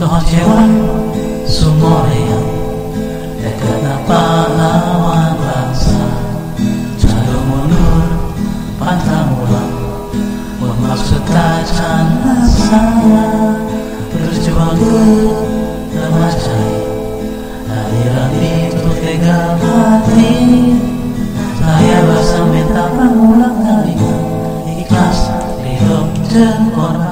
Nochewan dekat Dekatna pahlawan bangsa Jado mundur pantang ulang Bermaksud tajan salah Berjuang lemah cahaya Aliran itu tegal hati saya basah minta mengulang kalimat Ikhlas, hidup dan korban